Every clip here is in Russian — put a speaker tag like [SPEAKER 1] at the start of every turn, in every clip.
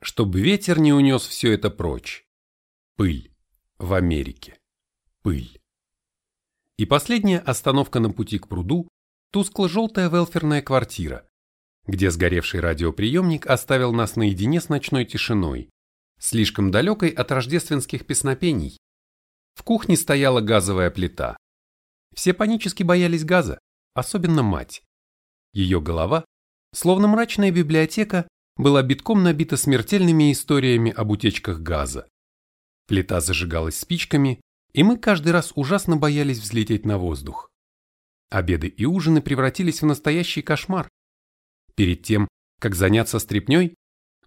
[SPEAKER 1] чтобы ветер не унес все это прочь. Пыль. В Америке. Пыль. И последняя остановка на пути к пруду – тускло-желтая велферная квартира, где сгоревший радиоприемник оставил нас наедине с ночной тишиной, слишком далекой от рождественских песнопений. В кухне стояла газовая плита. Все панически боялись газа, особенно мать. Ее голова, словно мрачная библиотека, была битком набита смертельными историями об утечках газа. Плита зажигалась спичками, и мы каждый раз ужасно боялись взлететь на воздух. Обеды и ужины превратились в настоящий кошмар. Перед тем, как заняться стряпнёй,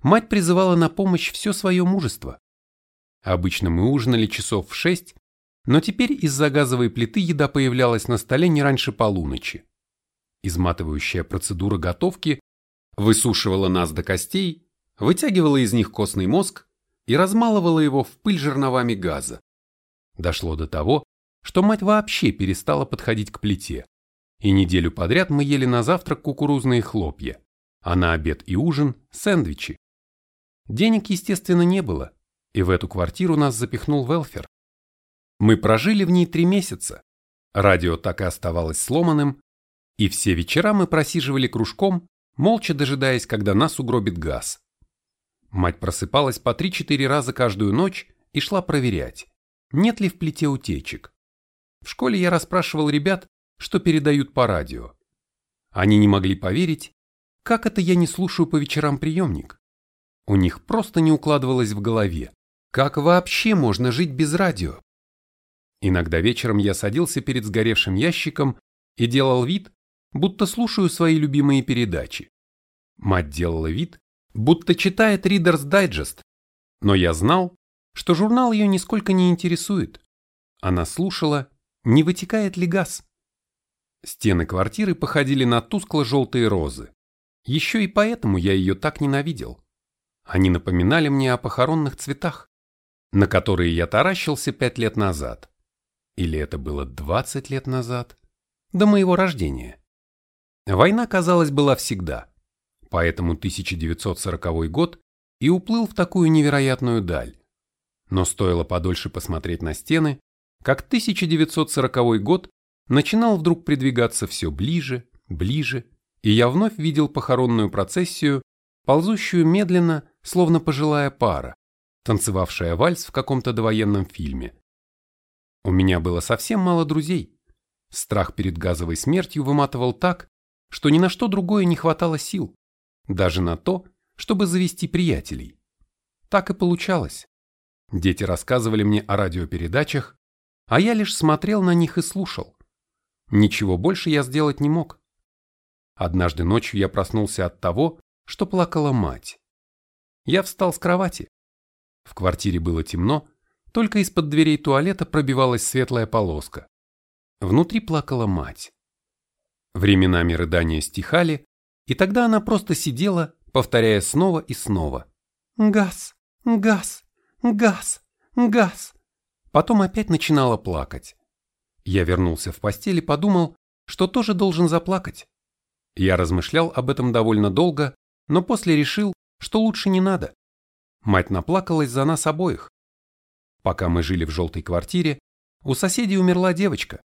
[SPEAKER 1] мать призывала на помощь все свое мужество. Обычно мы ужинали часов в шесть, но теперь из-за газовой плиты еда появлялась на столе не раньше полуночи. Изматывающая процедура готовки высушивала нас до костей, вытягивала из них костный мозг и размалывала его в пыль жерновами газа. Дошло до того, что мать вообще перестала подходить к плите, и неделю подряд мы ели на завтрак кукурузные хлопья, а на обед и ужин – сэндвичи. Денег, естественно, не было, и в эту квартиру нас запихнул Велфер. Мы прожили в ней три месяца, радио так и оставалось сломанным, и все вечера мы просиживали кружком, молча дожидаясь, когда нас угробит газ. Мать просыпалась по 3-4 раза каждую ночь и шла проверять, нет ли в плите утечек. В школе я расспрашивал ребят, что передают по радио. Они не могли поверить, как это я не слушаю по вечерам приемник. У них просто не укладывалось в голове, как вообще можно жить без радио. Иногда вечером я садился перед сгоревшим ящиком и делал вид, будто слушаю свои любимые передачи. Мать делала вид, будто читает Reader's Digest, но я знал, что журнал ее нисколько не интересует. Она слушала, не вытекает ли газ. Стены квартиры походили на тускло-желтые розы. Еще и поэтому я ее так ненавидел. Они напоминали мне о похоронных цветах, на которые я таращился пять лет назад. Или это было двадцать лет назад? До моего рождения. Война, казалось, была всегда. Поэтому 1940 год и уплыл в такую невероятную даль. Но стоило подольше посмотреть на стены, как 1940 год начинал вдруг придвигаться все ближе, ближе, и я вновь видел похоронную процессию, ползущую медленно, словно пожилая пара, танцевавшая вальс в каком-то довоенном фильме. У меня было совсем мало друзей. Страх перед газовой смертью выматывал так, что ни на что другое не хватало сил, даже на то, чтобы завести приятелей. Так и получалось. Дети рассказывали мне о радиопередачах, а я лишь смотрел на них и слушал. Ничего больше я сделать не мог. Однажды ночью я проснулся от того, что плакала мать. Я встал с кровати. В квартире было темно, только из-под дверей туалета пробивалась светлая полоска. Внутри плакала мать. Временами рыдания стихали, и тогда она просто сидела, повторяя снова и снова. «Газ! Газ! Газ! Газ!» Потом опять начинала плакать. Я вернулся в постель и подумал, что тоже должен заплакать. Я размышлял об этом довольно долго, но после решил, что лучше не надо. Мать наплакалась за нас обоих. Пока мы жили в желтой квартире, у соседей умерла девочка,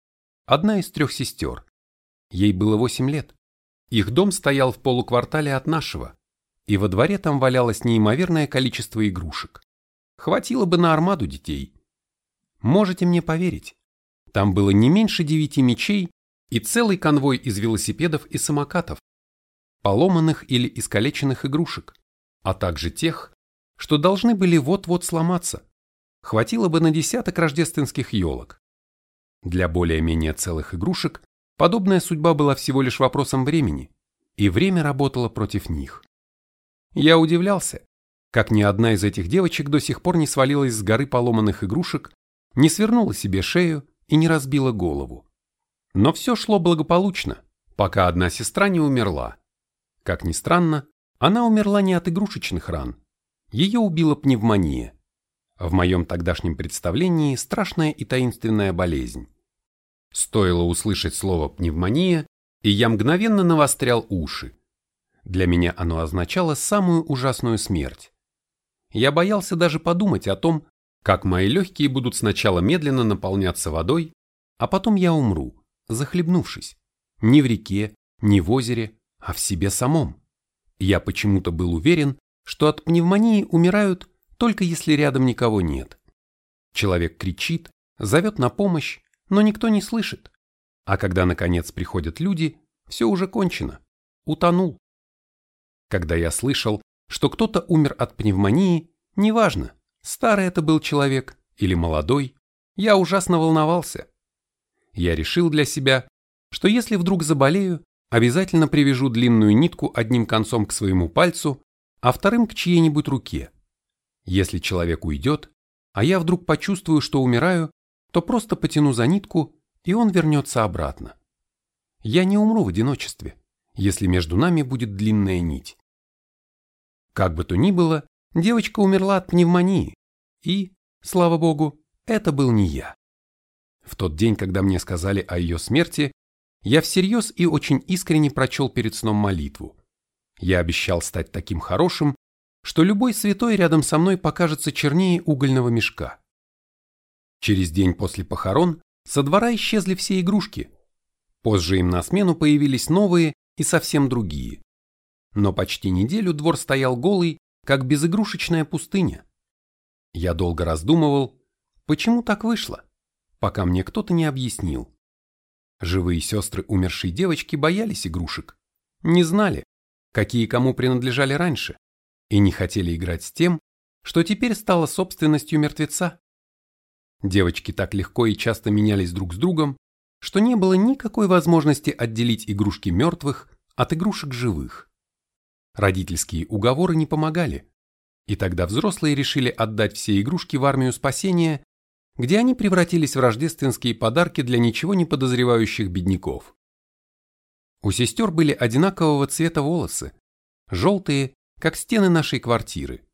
[SPEAKER 1] одна из трех сестер. Ей было восемь лет. Их дом стоял в полуквартале от нашего, и во дворе там валялось неимоверное количество игрушек. Хватило бы на армаду детей. Можете мне поверить, там было не меньше девяти мечей и целый конвой из велосипедов и самокатов, поломанных или искалеченных игрушек, а также тех, что должны были вот-вот сломаться. Хватило бы на десяток рождественских елок. Для более-менее целых игрушек подобная судьба была всего лишь вопросом времени, и время работало против них. Я удивлялся, как ни одна из этих девочек до сих пор не свалилась с горы поломанных игрушек, не свернула себе шею и не разбила голову. Но все шло благополучно, пока одна сестра не умерла. Как ни странно, она умерла не от игрушечных ран. Ее убила пневмония. В моем тогдашнем представлении страшная и таинственная болезнь. Стоило услышать слово «пневмония», и я мгновенно навострял уши. Для меня оно означало самую ужасную смерть. я боялся даже подумать о том, как мои легкие будут сначала медленно наполняться водой, а потом я умру, захлебнувшись. Не в реке, не в озере, а в себе самом. Я почему-то был уверен, что от пневмонии умирают только если рядом никого нет. Человек кричит, зовет на помощь, но никто не слышит. А когда наконец приходят люди, все уже кончено. Утонул. Когда я слышал, что кто-то умер от пневмонии, неважно, старый это был человек или молодой, я ужасно волновался. Я решил для себя, что если вдруг заболею, обязательно привяжу длинную нитку одним концом к своему пальцу, а вторым к чьей-нибудь руке. Если человек уйдет, а я вдруг почувствую, что умираю, то просто потяну за нитку, и он вернется обратно. Я не умру в одиночестве, если между нами будет длинная нить. Как бы то ни было, девочка умерла от пневмонии, и, слава богу, это был не я. В тот день, когда мне сказали о ее смерти, я всерьез и очень искренне прочел перед сном молитву. Я обещал стать таким хорошим, что любой святой рядом со мной покажется чернее угольного мешка. Через день после похорон со двора исчезли все игрушки. Позже им на смену появились новые и совсем другие. Но почти неделю двор стоял голый, как безигрушечная пустыня. Я долго раздумывал, почему так вышло, пока мне кто-то не объяснил. Живые сестры умершей девочки боялись игрушек, не знали, какие кому принадлежали раньше, и не хотели играть с тем, что теперь стало собственностью мертвеца. Девочки так легко и часто менялись друг с другом, что не было никакой возможности отделить игрушки мертвых от игрушек живых. Родительские уговоры не помогали, и тогда взрослые решили отдать все игрушки в армию спасения, где они превратились в рождественские подарки для ничего не подозревающих бедняков. У сестер были одинакового цвета волосы, желтые, как стены нашей квартиры.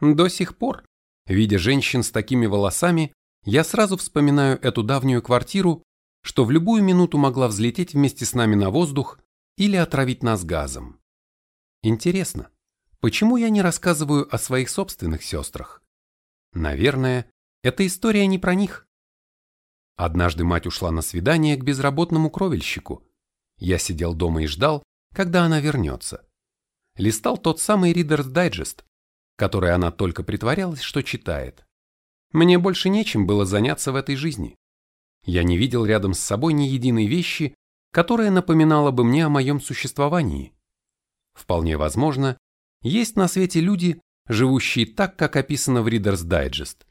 [SPEAKER 1] До сих пор, видя женщин с такими волосами, я сразу вспоминаю эту давнюю квартиру, что в любую минуту могла взлететь вместе с нами на воздух или отравить нас газом. Интересно, почему я не рассказываю о своих собственных сестрах? Наверное, эта история не про них. Однажды мать ушла на свидание к безработному кровельщику. Я сидел дома и ждал, когда она вернется. Листал тот самый Reader's Digest, который она только притворялась, что читает. Мне больше нечем было заняться в этой жизни. Я не видел рядом с собой ни единой вещи, которая напоминала бы мне о моем существовании. Вполне возможно, есть на свете люди, живущие так, как описано в Reader's Digest.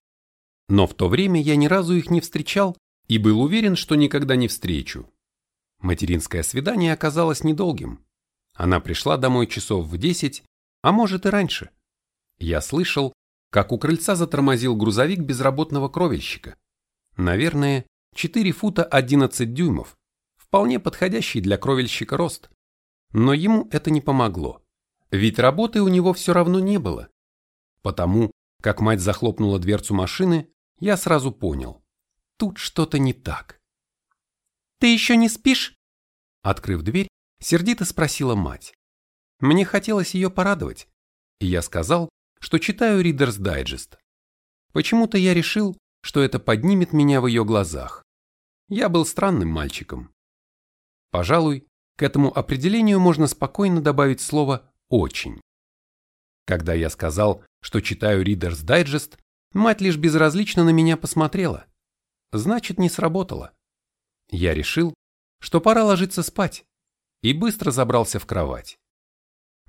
[SPEAKER 1] Но в то время я ни разу их не встречал и был уверен, что никогда не встречу. Материнское свидание оказалось недолгим. Она пришла домой часов в десять, а может и раньше. Я слышал, как у крыльца затормозил грузовик безработного кровельщика. Наверное, 4 фута 11 дюймов, вполне подходящий для кровельщика рост. Но ему это не помогло, ведь работы у него все равно не было. Потому, как мать захлопнула дверцу машины, я сразу понял, тут что-то не так. «Ты еще не спишь?» Открыв дверь, сердито спросила мать. Мне хотелось ее порадовать, и я сказал, что читаю Reader's Digest. Почему-то я решил, что это поднимет меня в ее глазах. Я был странным мальчиком. Пожалуй, к этому определению можно спокойно добавить слово «очень». Когда я сказал, что читаю Reader's Digest, мать лишь безразлично на меня посмотрела. Значит, не сработало. Я решил, что пора ложиться спать, и быстро забрался в кровать.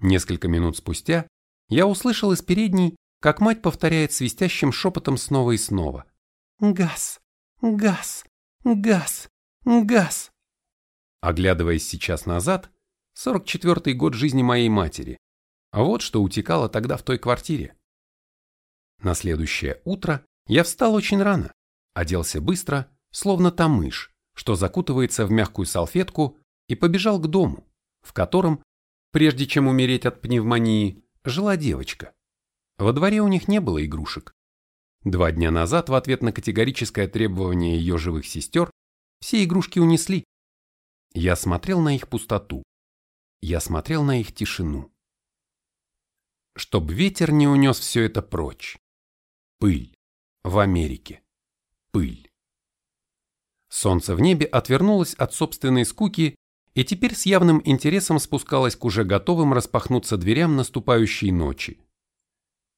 [SPEAKER 1] Несколько минут спустя я услышал из передней, как мать повторяет свистящим шепотом снова и снова. «Газ! Газ! Газ! Газ!» Оглядываясь сейчас назад, 44-й год жизни моей матери. А вот что утекало тогда в той квартире. На следующее утро я встал очень рано, оделся быстро, словно та мышь, что закутывается в мягкую салфетку, и побежал к дому, в котором, прежде чем умереть от пневмонии, жила девочка. Во дворе у них не было игрушек. Два дня назад в ответ на категорическое требование ее живых сестер все игрушки унесли. Я смотрел на их пустоту. Я смотрел на их тишину. Чтоб ветер не унес все это прочь. Пыль. В Америке. Пыль. Солнце в небе отвернулось от собственной скуки и теперь с явным интересом спускалось к уже готовым распахнуться дверям наступающей ночи.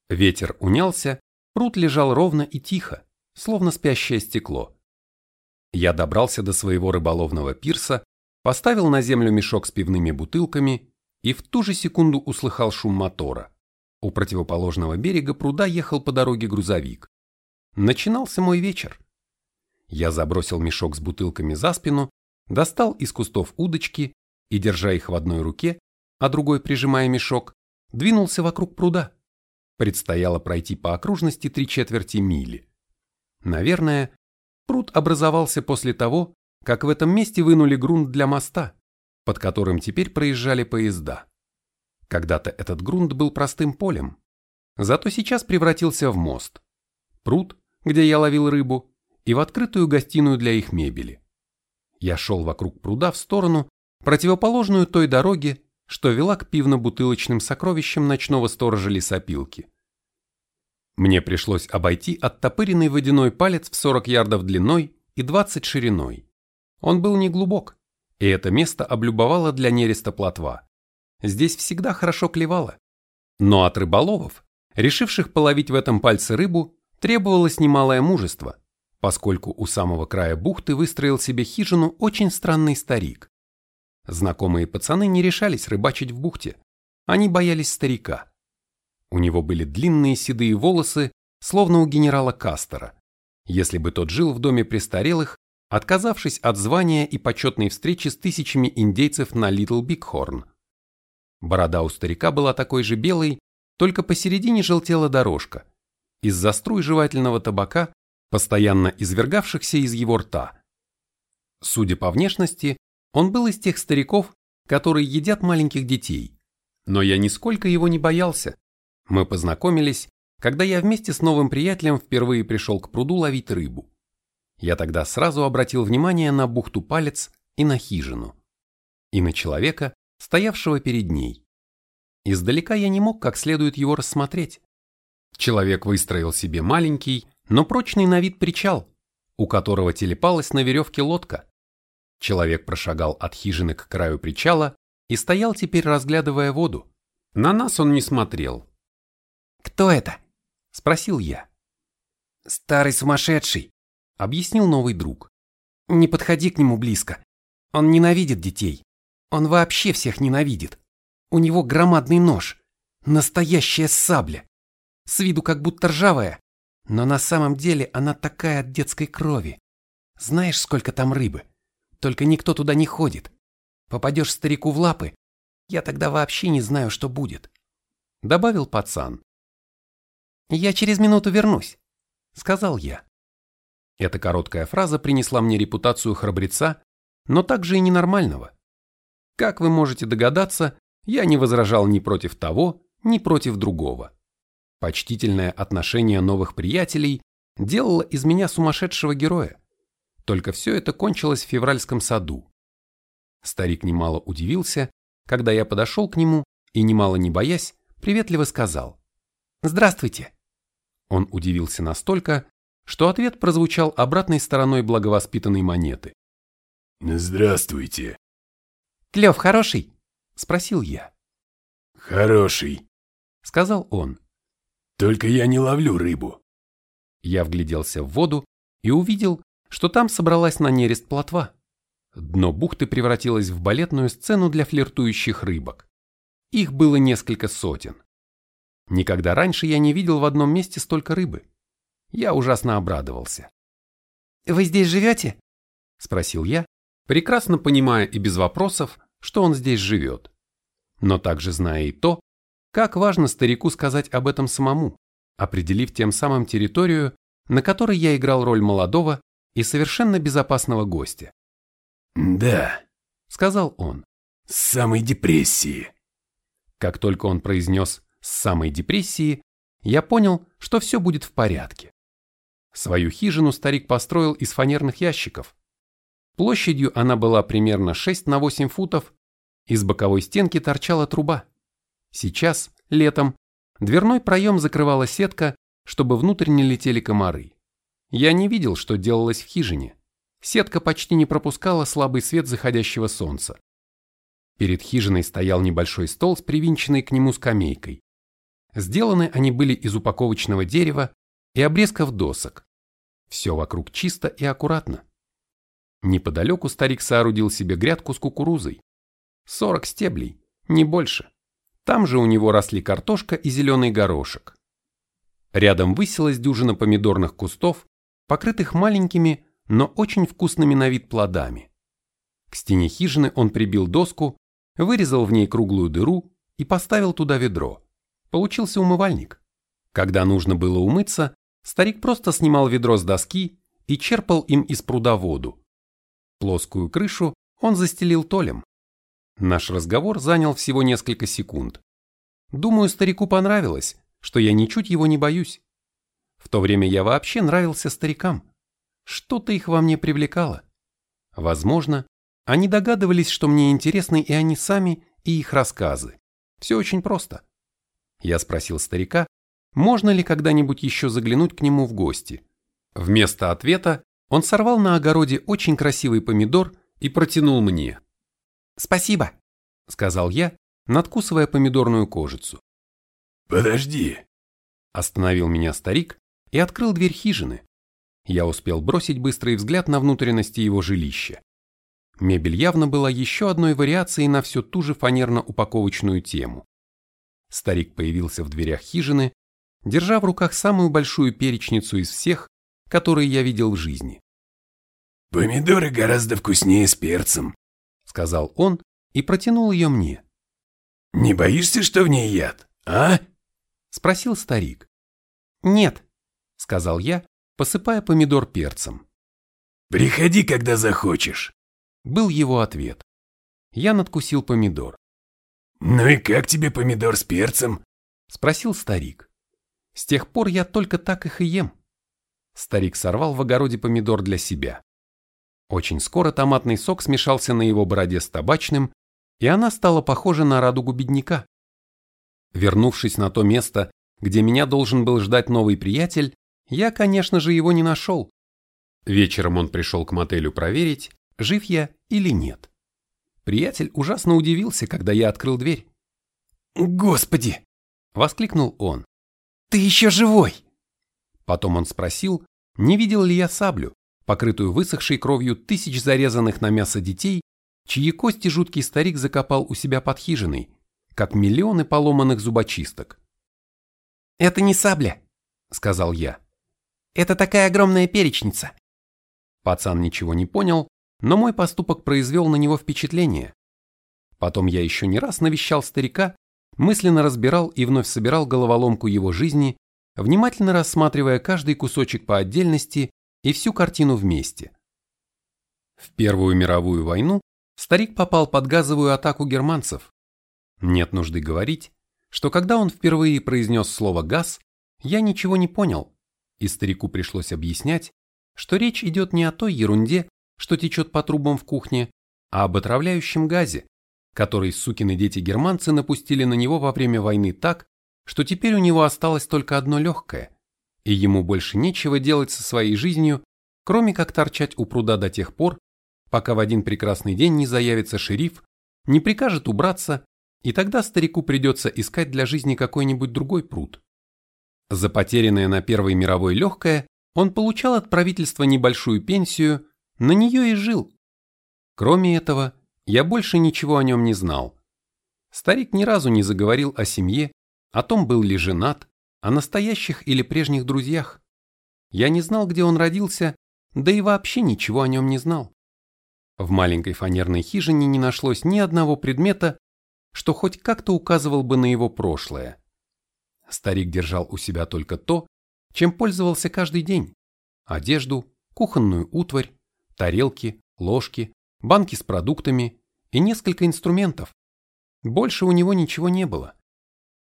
[SPEAKER 1] Ветер унялся, пруд лежал ровно и тихо, словно спящее стекло. Я добрался до своего рыболовного пирса, поставил на землю мешок с пивными бутылками и в ту же секунду услыхал шум мотора. У противоположного берега пруда ехал по дороге грузовик. Начинался мой вечер. Я забросил мешок с бутылками за спину, достал из кустов удочки и, держа их в одной руке, а другой прижимая мешок, двинулся вокруг пруда. Предстояло пройти по окружности три четверти мили. Наверное, пруд образовался после того, как в этом месте вынули грунт для моста, под которым теперь проезжали поезда. Когда-то этот грунт был простым полем, зато сейчас превратился в мост. Пруд, где я ловил рыбу, и в открытую гостиную для их мебели. Я шел вокруг пруда в сторону, противоположную той дороге, что вела к пивно-бутылочным сокровищам ночного сторожа лесопилки. Мне пришлось обойти оттопыренный водяной палец в 40 ярдов длиной и 20 шириной. Он был неглубок, и это место облюбовало для нереста плотва. Здесь всегда хорошо клевало. Но от рыболовов, решивших половить в этом пальце рыбу, требовалось немалое мужество, поскольку у самого края бухты выстроил себе хижину очень странный старик. Знакомые пацаны не решались рыбачить в бухте, они боялись старика. У него были длинные седые волосы, словно у генерала Кастера. Если бы тот жил в доме престарелых, отказавшись от звания и почетной встречи с тысячами индейцев на Литл Бигхорн. Борода у старика была такой же белой, только посередине желтела дорожка, из-за струй жевательного табака, постоянно извергавшихся из его рта. Судя по внешности, он был из тех стариков, которые едят маленьких детей. Но я нисколько его не боялся. Мы познакомились, когда я вместе с новым приятелем впервые пришел к пруду ловить рыбу. Я тогда сразу обратил внимание на бухту палец и на хижину. И на человека, стоявшего перед ней. Издалека я не мог как следует его рассмотреть. Человек выстроил себе маленький, но прочный на вид причал, у которого телепалась на веревке лодка. Человек прошагал от хижины к краю причала и стоял теперь, разглядывая воду. На нас он не смотрел.
[SPEAKER 2] «Кто это?»
[SPEAKER 1] – спросил я.
[SPEAKER 2] «Старый сумасшедший», –
[SPEAKER 1] объяснил новый друг.
[SPEAKER 2] «Не подходи к нему близко. Он ненавидит детей. Он вообще всех ненавидит. У него громадный нож. Настоящая сабля. С виду как будто ржавая, но на самом деле она такая от детской крови. Знаешь, сколько там рыбы? Только никто туда не ходит. Попадешь старику в лапы, я тогда вообще не знаю, что будет.
[SPEAKER 1] Добавил пацан.
[SPEAKER 2] Я через минуту вернусь, сказал я.
[SPEAKER 1] Эта короткая фраза принесла мне репутацию храбреца, но также и ненормального. Как вы можете догадаться, я не возражал ни против того, ни против другого. Почтительное отношение новых приятелей делало из меня сумасшедшего героя. Только все это кончилось в февральском саду. Старик немало удивился, когда я подошел к нему и, немало не боясь, приветливо сказал «Здравствуйте». Он удивился настолько, что ответ прозвучал обратной стороной благовоспитанной монеты.
[SPEAKER 3] «Здравствуйте»,
[SPEAKER 2] Клев хороший? Спросил я.
[SPEAKER 3] Хороший,
[SPEAKER 1] сказал он.
[SPEAKER 3] Только я не ловлю рыбу.
[SPEAKER 1] Я вгляделся в воду и увидел, что там собралась на нерест плотва. Дно бухты превратилось в балетную сцену для флиртующих рыбок. Их было несколько сотен. Никогда раньше я не видел в одном месте столько рыбы. Я ужасно обрадовался.
[SPEAKER 2] «Вы здесь живете?»
[SPEAKER 1] – спросил я, прекрасно понимая и без вопросов, что он здесь живет. Но также зная и то, как важно старику сказать об этом самому, определив тем самым территорию, на которой я играл роль молодого и совершенно безопасного гостя.
[SPEAKER 3] «Да», —
[SPEAKER 1] сказал он, —
[SPEAKER 3] «с самой депрессии».
[SPEAKER 1] Как только он произнес «с самой депрессии», я понял, что все будет в порядке. Свою хижину старик построил из фанерных ящиков, Площадью она была примерно 6 на 8 футов, из боковой стенки торчала труба. Сейчас, летом, Дверной проем закрывала сетка, чтобы внутрь не летели комары. Я не видел, что делалось в хижине. Сетка почти не пропускала слабый свет заходящего солнца. Перед хижиной стоял небольшой стол с привинченной к нему скамейкой. Сделаны они были из упаковочного дерева и обрезков досок. Все вокруг чисто и аккуратно. Неподалеку старик соорудил себе грядку с кукурузой. Сорок стеблей, не больше. Там же у него росли картошка и зеленый горошек. Рядом высилась дюжина помидорных кустов, покрытых маленькими, но очень вкусными на вид плодами. К стене хижины он прибил доску, вырезал в ней круглую дыру и поставил туда ведро. Получился умывальник. Когда нужно было умыться, старик просто снимал ведро с доски и черпал им из пруда воду. Плоскую крышу он застелил толем. Наш разговор занял всего несколько секунд. Думаю, старику понравилось, что я ничуть его не боюсь. В то время я вообще нравился старикам. Что-то их во мне привлекало. Возможно, они догадывались, что мне интересны и они сами, и их рассказы. Все очень просто. Я спросил старика, можно ли когда-нибудь еще заглянуть к нему в гости. Вместо ответа он сорвал на огороде очень красивый помидор и протянул мне. «Спасибо», — сказал я, надкусывая помидорную кожицу.
[SPEAKER 3] «Подожди», —
[SPEAKER 1] остановил меня старик и открыл дверь хижины. Я успел бросить быстрый взгляд на внутренности его жилища. Мебель явно была еще одной вариацией на всю ту же фанерно-упаковочную тему. Старик появился в дверях хижины, держа в руках самую большую перечницу из всех, которые я видел в жизни.
[SPEAKER 3] «Помидоры гораздо вкуснее с перцем», —
[SPEAKER 1] сказал он и протянул ее мне.
[SPEAKER 3] «Не боишься, что в ней яд, а?»
[SPEAKER 1] — спросил старик. «Нет», — сказал я, посыпая помидор перцем.
[SPEAKER 3] «Приходи, когда захочешь», —
[SPEAKER 1] был его ответ. Я надкусил помидор.
[SPEAKER 3] «Ну и как тебе помидор с перцем?»
[SPEAKER 1] — спросил старик. С тех пор я только так их и ем. Старик сорвал в огороде помидор для себя. Очень скоро томатный сок смешался на его бороде с табачным, и она стала похожа на радугу бедняка. Вернувшись на то место, где меня должен был ждать новый приятель, я, конечно же, его не нашел. Вечером он пришел к мотелю проверить, жив я или нет. Приятель ужасно удивился, когда я открыл дверь.
[SPEAKER 2] «Господи!»
[SPEAKER 1] — воскликнул он.
[SPEAKER 2] «Ты еще живой!»
[SPEAKER 1] Потом он спросил, не видел ли я саблю, покрытую высохшей кровью тысяч зарезанных на мясо детей, чьи кости жуткий старик закопал у себя под хижиной, как миллионы поломанных зубочисток.
[SPEAKER 2] «Это не сабля», — сказал я. Это такая огромная перечница.
[SPEAKER 1] Пацан ничего не понял, но мой поступок произвел на него впечатление. Потом я еще не раз навещал старика, мысленно разбирал и вновь собирал головоломку его жизни, внимательно рассматривая каждый кусочек по отдельности и всю картину вместе. В Первую мировую войну старик попал под газовую атаку германцев. Нет нужды говорить, что когда он впервые произнес слово «газ», я ничего не понял, и старику пришлось объяснять, что речь идет не о той ерунде, что течет по трубам в кухне, а об отравляющем газе, который сукины дети-германцы напустили на него во время войны так, что теперь у него осталось только одно легкое, и ему больше нечего делать со своей жизнью, кроме как торчать у пруда до тех пор, пока в один прекрасный день не заявится шериф, не прикажет убраться, и тогда старику придется искать для жизни какой-нибудь другой пруд. За потерянное на Первой мировой легкое он получал от правительства небольшую пенсию, на нее и жил. Кроме этого, я больше ничего о нем не знал. Старик ни разу не заговорил о семье, о том, был ли женат, о настоящих или прежних друзьях. Я не знал, где он родился, да и вообще ничего о нем не знал. В маленькой фанерной хижине не нашлось ни одного предмета, что хоть как-то указывал бы на его прошлое. Старик держал у себя только то, чем пользовался каждый день. Одежду, кухонную утварь, тарелки, ложки, банки с продуктами и несколько инструментов. Больше у него ничего не было.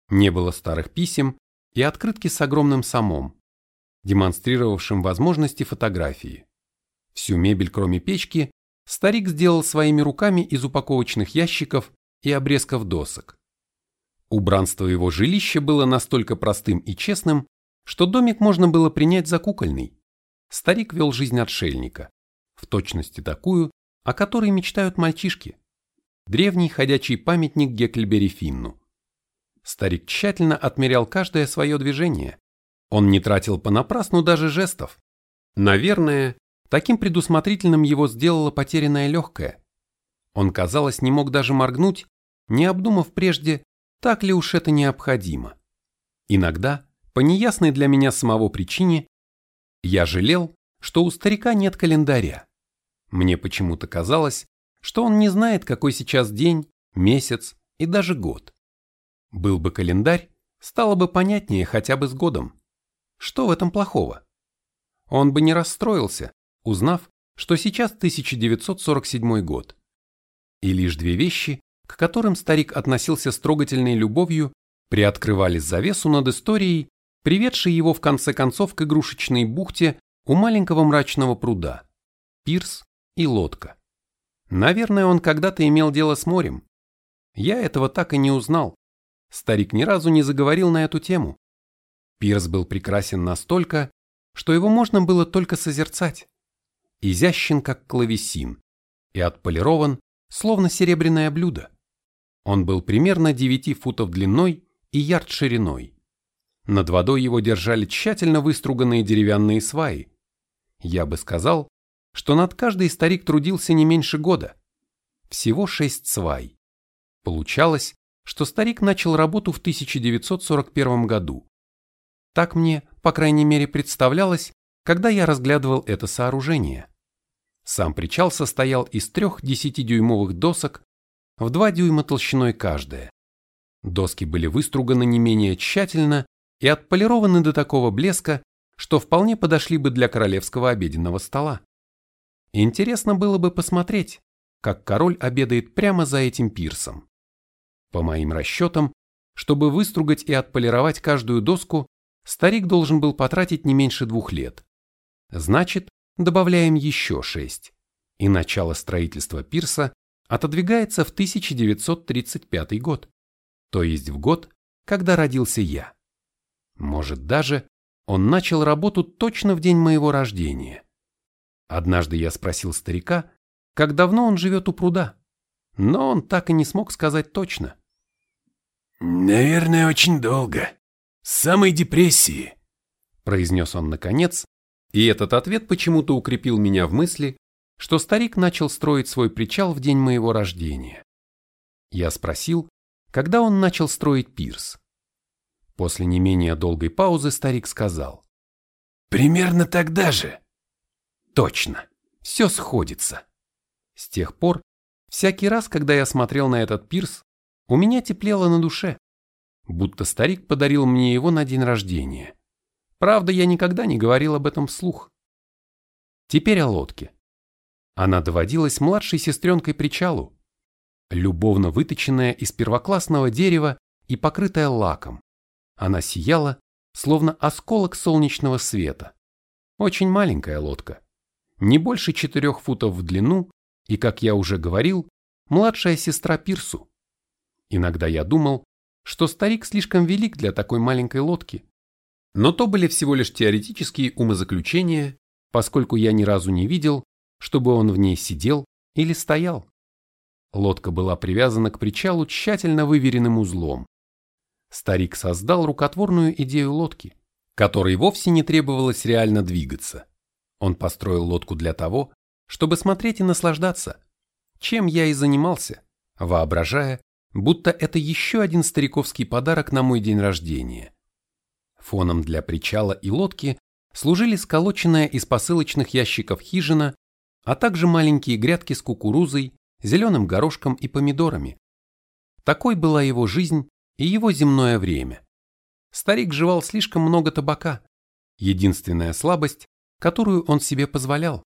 [SPEAKER 1] Не было старых писем и открытки с огромным самом, демонстрировавшим возможности фотографии. Всю мебель, кроме печки, старик сделал своими руками из упаковочных ящиков и обрезков досок. Убранство его жилища было настолько простым и честным, что домик можно было принять за кукольный. Старик вел жизнь отшельника, в точности такую, о которой мечтают мальчишки. Древний ходячий памятник Гекльбери Финну. Старик тщательно отмерял каждое свое движение. Он не тратил понапрасну даже жестов. Наверное, таким предусмотрительным его сделала потерянное легкое. Он, казалось, не мог даже моргнуть, не обдумав прежде, так ли уж это необходимо. Иногда, по неясной для меня самого причине, я жалел, что у старика нет календаря. Мне почему-то казалось, что он не знает, какой сейчас день, месяц и даже год. Был бы календарь, стало бы понятнее хотя бы с годом. Что в этом плохого? Он бы не расстроился, узнав, что сейчас 1947 год. И лишь две вещи, к которым старик относился с трогательной любовью, приоткрывали завесу над историей, приведшей его в конце концов к игрушечной бухте у маленького мрачного пруда. Пирс и лодка. Наверное, он когда-то имел дело с морем. Я этого так и не узнал. Старик ни разу не заговорил на эту тему. Пирс был прекрасен настолько, что его можно было только созерцать. Изящен, как клавесин, и отполирован, словно серебряное блюдо. Он был примерно 9 футов длиной и ярд шириной. Над водой его держали тщательно выструганные деревянные сваи. Я бы сказал, что над каждой старик трудился не меньше года. Всего шесть свай. Получалось, что старик начал работу в 1941 году. Так мне, по крайней мере, представлялось, когда я разглядывал это сооружение. Сам причал состоял из трех десятидюймовых досок в два дюйма толщиной каждая. Доски были выструганы не менее тщательно и отполированы до такого блеска, что вполне подошли бы для королевского обеденного стола. Интересно было бы посмотреть, как король обедает прямо за этим пирсом. По моим расчетам, чтобы выстругать и отполировать каждую доску, старик должен был потратить не меньше двух лет. Значит, добавляем еще шесть, и начало строительства пирса отодвигается в 1935 год, то есть в год, когда родился я. Может даже, он начал работу точно в день моего рождения. Однажды я спросил старика, как давно он живет у пруда, но он так и не смог сказать точно.
[SPEAKER 3] «Наверное, очень долго. С самой депрессии», —
[SPEAKER 1] произнес он наконец, и этот ответ почему-то укрепил меня в мысли, что старик начал строить свой причал в день моего рождения. Я спросил, когда он начал строить пирс. После не менее долгой паузы старик сказал.
[SPEAKER 3] «Примерно тогда же».
[SPEAKER 1] Точно, все сходится. С тех пор, всякий раз, когда я смотрел на этот пирс, у меня теплело на душе, будто старик подарил мне его на день рождения. Правда, я никогда не говорил об этом вслух. Теперь о лодке. Она доводилась младшей сестренкой причалу, любовно выточенная из первоклассного дерева и покрытая лаком. Она сияла, словно осколок солнечного света. Очень маленькая лодка не больше четырех футов в длину и, как я уже говорил, младшая сестра Пирсу. Иногда я думал, что старик слишком велик для такой маленькой лодки. Но то были всего лишь теоретические умозаключения, поскольку я ни разу не видел, чтобы он в ней сидел или стоял. Лодка была привязана к причалу тщательно выверенным узлом. Старик создал рукотворную идею лодки, которой вовсе не требовалось реально двигаться. Он построил лодку для того, чтобы смотреть и наслаждаться, чем я и занимался, воображая, будто это еще один стариковский подарок на мой день рождения. Фоном для причала и лодки служили сколоченная из посылочных ящиков хижина, а также маленькие грядки с кукурузой, зеленым горошком и помидорами. Такой была его жизнь и его земное время. Старик жевал слишком много табака. Единственная слабость которую он себе позволял.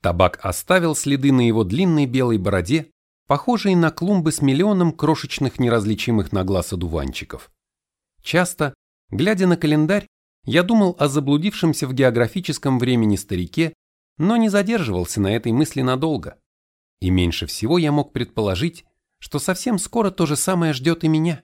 [SPEAKER 1] Табак оставил следы на его длинной белой бороде, похожие на клумбы с миллионом крошечных неразличимых на глаз одуванчиков. Часто, глядя на календарь, я думал о заблудившемся в географическом времени старике, но не задерживался на этой мысли надолго. И меньше всего я мог предположить, что совсем скоро то же самое ждет и меня.